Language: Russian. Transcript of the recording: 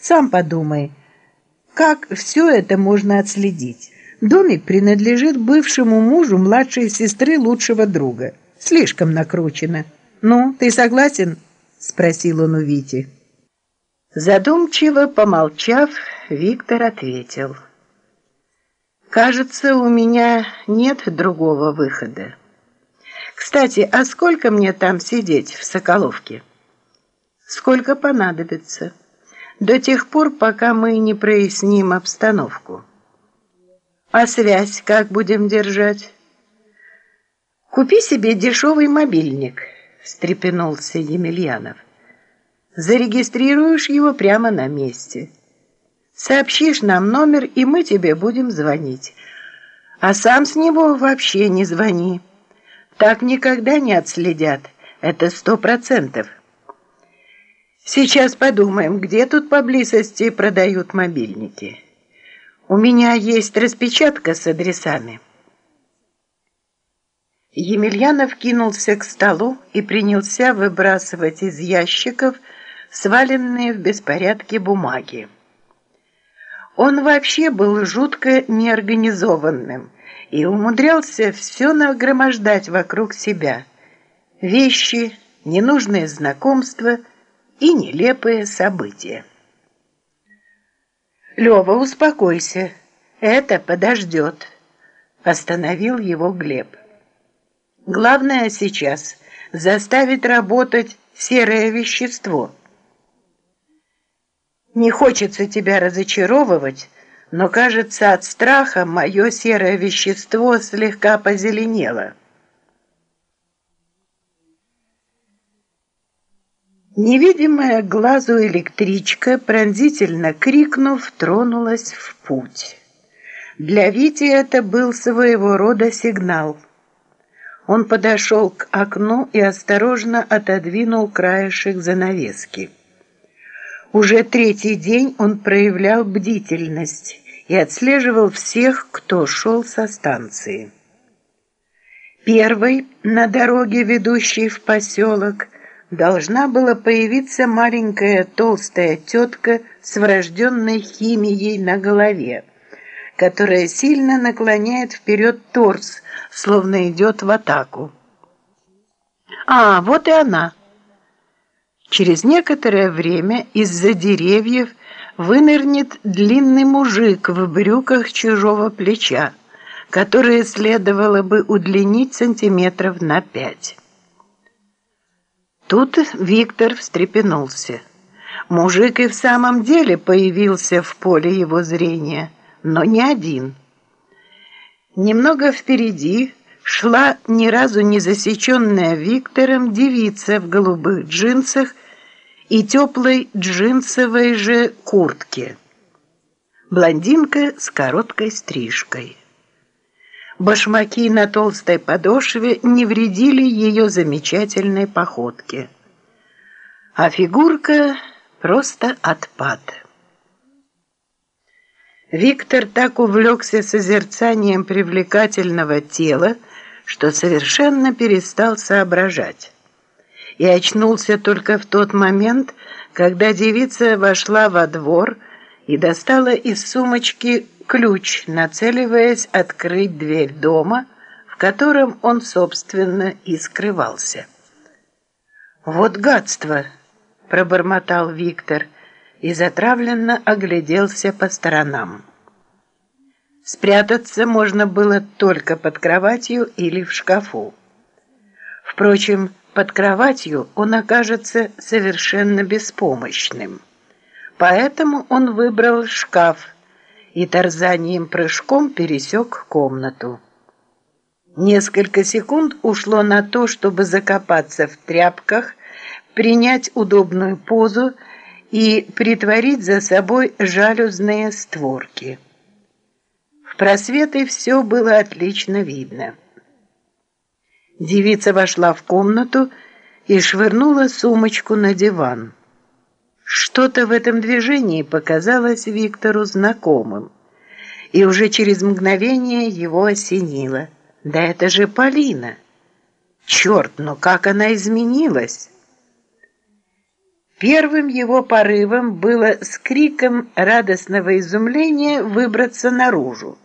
Сам подумай, как все это можно отследить. Домик принадлежит бывшему мужу младшей сестры лучшего друга. Слишком накручено. Ну, ты согласен? Спросил он у Вити. Задумчиво помолчав, Виктор ответил. «Кажется, у меня нет другого выхода. Кстати, а сколько мне там сидеть в Соколовке?» «Сколько понадобится. До тех пор, пока мы не проясним обстановку». «А связь как будем держать?» «Купи себе дешевый мобильник», — встрепенулся Емельянов. «Зарегистрируешь его прямо на месте». Сообщишь нам номер, и мы тебе будем звонить. А сам с него вообще не звони. Так никогда не отследят. Это сто процентов. Сейчас подумаем, где тут поблизости продают мобильники. У меня есть распечатка с адресами. Емельянов кинулся к столу и принялся выбрасывать из ящиков сваленные в беспорядке бумаги. Он вообще был жутко неорганизованным и умудрялся все нагромождать вокруг себя. Вещи, ненужные знакомства и нелепые события. «Лёва, успокойся, это подождет», — остановил его Глеб. «Главное сейчас заставить работать серое вещество — не хочется тебя разочаровывать, но, кажется, от страха мое серое вещество слегка позеленело. Невидимая глазу электричка, пронзительно крикнув, тронулась в путь. Для Вити это был своего рода сигнал. Он подошел к окну и осторожно отодвинул краешек занавески. Уже третий день он проявлял бдительность и отслеживал всех, кто шел со станции. Первой на дороге, ведущей в поселок, должна была появиться маленькая толстая тетка с врожденной химией на голове, которая сильно наклоняет вперед торс, словно идет в атаку. «А, вот и она!» Через некоторое время из-за деревьев вынырнет длинный мужик в брюках чужого плеча, которые следовало бы удлинить сантиметров на пять. Тут Виктор встрепенулся. Мужик и в самом деле появился в поле его зрения, но не один. Немного впереди шла ни разу не засеченная Виктором девица в голубых джинсах и теплой джинсовой же куртке. Блондинка с короткой стрижкой. Башмаки на толстой подошве не вредили ее замечательной походке. А фигурка просто отпад. Виктор так увлекся созерцанием привлекательного тела, что совершенно перестал соображать. И очнулся только в тот момент, когда девица вошла во двор и достала из сумочки ключ, нацеливаясь открыть дверь дома, в котором он, собственно, и скрывался. «Вот гадство!» – пробормотал Виктор и затравленно огляделся по сторонам. Спрятаться можно было только под кроватью или в шкафу. Впрочем, под кроватью он окажется совершенно беспомощным. Поэтому он выбрал шкаф и тарзанием прыжком пересек комнату. Несколько секунд ушло на то, чтобы закопаться в тряпках, принять удобную позу и притворить за собой жалюзные створки просветы все было отлично видно. Девица вошла в комнату и швырнула сумочку на диван. Что-то в этом движении показалось Виктору знакомым, и уже через мгновение его осенило. «Да это же Полина! Черт, но как она изменилась!» Первым его порывом было с криком радостного изумления выбраться наружу.